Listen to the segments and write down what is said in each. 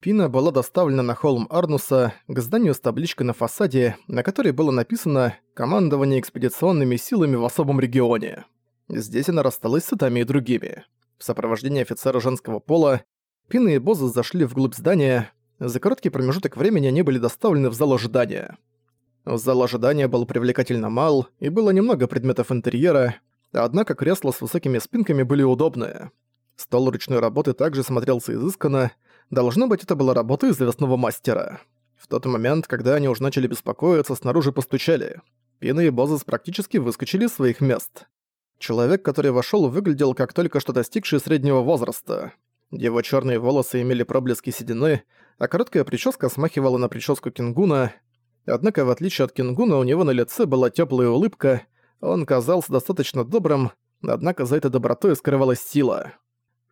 Пина была доставлена на холм Арнуса, к зданию с табличкой на фасаде, на которой было написано «Командование экспедиционными силами в особом регионе». Здесь она рассталась с Итами и другими. В сопровождении офицера женского пола Пина и Боза зашли вглубь здания. За короткий промежуток времени они были доставлены в зал ожидания. Зал ожидания был привлекательно мал, и было немного предметов интерьера, однако кресла с высокими спинками были удобные. Стол ручной работы также смотрелся изысканно, должно быть, это была работа известного мастера. В тот момент, когда они уже начали беспокоиться, снаружи постучали. Пина и Бозес практически выскочили из своих мест. Человек, который вошел, выглядел как только что достигший среднего возраста. Его черные волосы имели проблески седины, а короткая прическа смахивала на прическу Кингуна. Однако, в отличие от Кингуна, у него на лице была теплая улыбка, он казался достаточно добрым, однако за этой добротой скрывалась сила.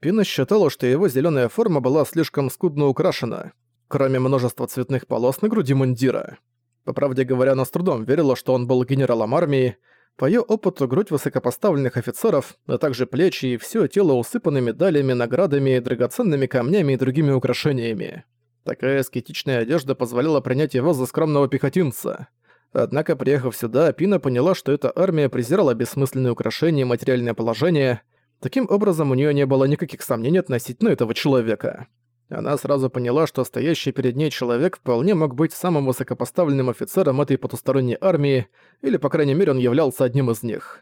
Пина считала, что его зеленая форма была слишком скудно украшена, кроме множества цветных полос на груди мундира. По правде говоря, она с трудом верила, что он был генералом армии, по её опыту грудь высокопоставленных офицеров, а также плечи и всё тело усыпаны медалями, наградами, драгоценными камнями и другими украшениями. Такая аскетичная одежда позволяла принять его за скромного пехотинца. Однако, приехав сюда, Пина поняла, что эта армия презирала бессмысленные украшения и материальное положение. Таким образом, у неё не было никаких сомнений относительно этого человека. Она сразу поняла, что стоящий перед ней человек вполне мог быть самым высокопоставленным офицером этой потусторонней армии, или, по крайней мере, он являлся одним из них.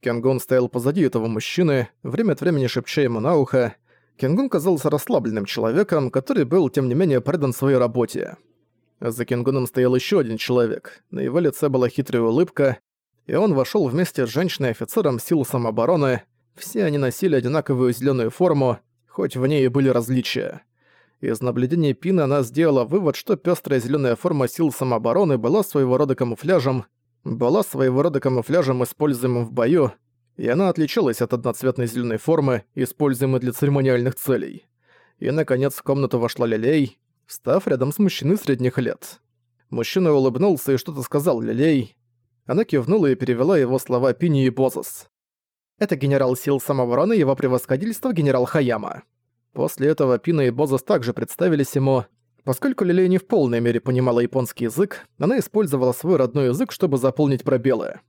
Кенгун стоял позади этого мужчины, время от времени шепча ему на ухо. Кенгун казался расслабленным человеком, который был, тем не менее, предан своей работе. За Кенгуном стоял еще один человек. На его лице была хитрая улыбка, и он вошел вместе с женщиной-офицером сил самообороны. Все они носили одинаковую зеленую форму, хоть в ней и были различия. Из наблюдений Пина она сделала вывод, что пестрая зеленая форма сил самообороны была своего рода камуфляжем, была своего рода камуфляжем, используемым в бою, и она отличалась от одноцветной зеленой формы, используемой для церемониальных целей. И, наконец, в комнату вошла Лилей, став рядом с мужчиной средних лет. Мужчина улыбнулся и что-то сказал Лилей. Она кивнула и перевела его слова Пини и Бозос. «Это генерал сил самообороны его превосходительства генерал Хаяма». После этого Пина и Бозос также представились ему. Поскольку Лилей не в полной мере понимала японский язык, она использовала свой родной язык, чтобы заполнить пробелы.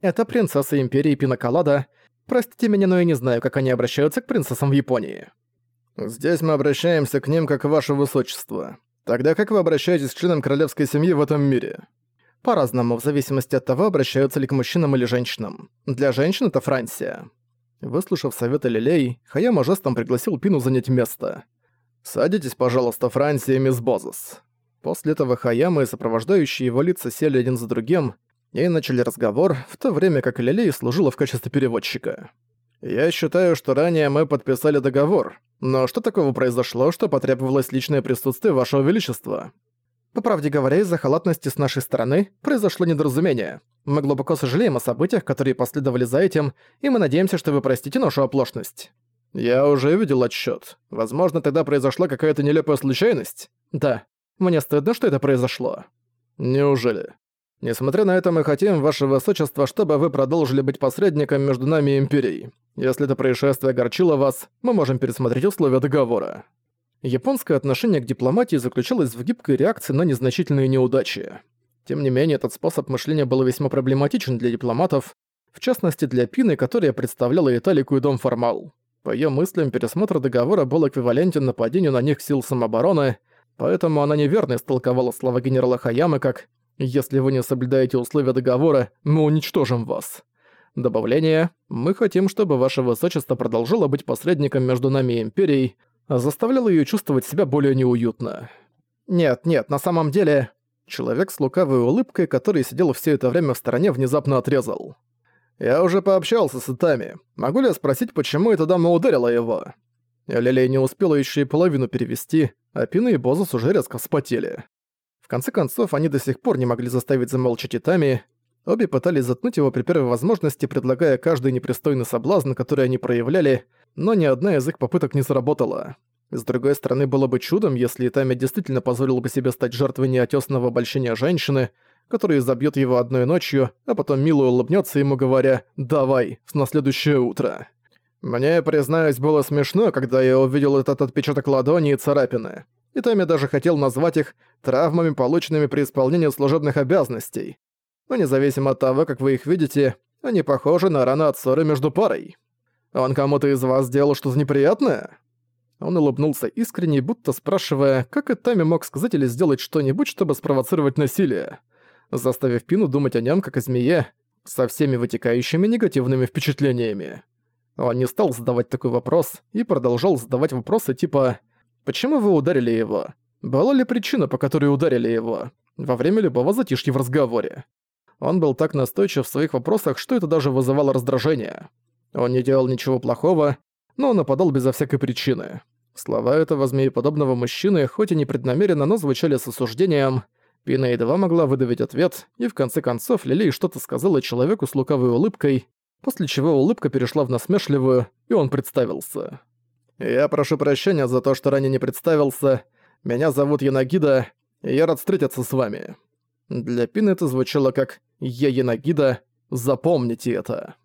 Это принцесса Империи Пинаколада. Простите меня, но я не знаю, как они обращаются к принцессам в Японии. Здесь мы обращаемся к ним как ваше высочество. Тогда как вы обращаетесь к членам королевской семьи в этом мире? По-разному, в зависимости от того, обращаются ли к мужчинам или женщинам. Для женщин это Франция. Выслушав советы Лилей, Хаяма жестом пригласил Пину занять место. «Садитесь, пожалуйста, Франция мисс Бозес». После этого Хаяма и сопровождающие его лица сели один за другим и начали разговор, в то время как Лилей служила в качестве переводчика. «Я считаю, что ранее мы подписали договор, но что такого произошло, что потребовалось личное присутствие Вашего Величества?» По правде говоря, из-за халатности с нашей стороны произошло недоразумение. Мы глубоко сожалеем о событиях, которые последовали за этим, и мы надеемся, что вы простите нашу оплошность. Я уже видел отсчёт. Возможно, тогда произошла какая-то нелепая случайность? Да. Мне стыдно, что это произошло. Неужели? Несмотря на это, мы хотим, ваше высочество, чтобы вы продолжили быть посредником между нами и Империей. Если это происшествие огорчило вас, мы можем пересмотреть условия договора. Японское отношение к дипломатии заключалось в гибкой реакции на незначительные неудачи. Тем не менее, этот способ мышления был весьма проблематичен для дипломатов, в частности для Пины, которая представляла Италику и Дом Формал. По её мыслям, пересмотр договора был эквивалентен нападению на них сил самообороны, поэтому она неверно истолковала слова генерала Хаямы как «Если вы не соблюдаете условия договора, мы уничтожим вас». Добавление «Мы хотим, чтобы ваше высочество продолжило быть посредником между нами и Империей», заставляло её чувствовать себя более неуютно. Нет, нет, на самом деле... Человек с лукавой улыбкой, который сидел все это время в стороне, внезапно отрезал. «Я уже пообщался с Итами. Могу ли я спросить, почему эта дама ударила его?» Лилей не успела еще и половину перевести, а Пина и Бозус уже резко вспотели. В конце концов, они до сих пор не могли заставить замолчать Итами. Обе пытались заткнуть его при первой возможности, предлагая каждый непристойный соблазн, который они проявляли, но ни одна из их попыток не сработала. С другой стороны, было бы чудом, если Итами действительно позволил бы себе стать жертвой неотесного обольщения женщины, которая забьет его одной ночью, а потом мило улыбнется ему, говоря «давай, на следующее утро». Мне, признаюсь, было смешно, когда я увидел этот отпечаток ладони и царапины. и Тами даже хотел назвать их травмами, полученными при исполнении служебных обязанностей. Но независимо от того, как вы их видите, они похожи на раны от ссоры между парой. Он кому-то из вас сделал что-то неприятное?» Он улыбнулся искренне, будто спрашивая, как и Тами мог сказать или сделать что-нибудь, чтобы спровоцировать насилие, заставив Пину думать о нем как о змее, со всеми вытекающими негативными впечатлениями. Он не стал задавать такой вопрос и продолжал задавать вопросы типа «Почему вы ударили его? Была ли причина, по которой ударили его?» во время любого затишья в разговоре. Он был так настойчив в своих вопросах, что это даже вызывало раздражение. Он не делал ничего плохого, но нападал безо всякой причины. Слова этого змееподобного мужчины, хоть и непреднамеренно, но звучали с осуждением. Пина едва могла выдавить ответ, и в конце концов Лилей что-то сказала человеку с лукавой улыбкой, после чего улыбка перешла в насмешливую, и он представился. «Я прошу прощения за то, что ранее не представился. Меня зовут Янагида, и я рад встретиться с вами». Для Пины это звучало как «Я Янагида, запомните это».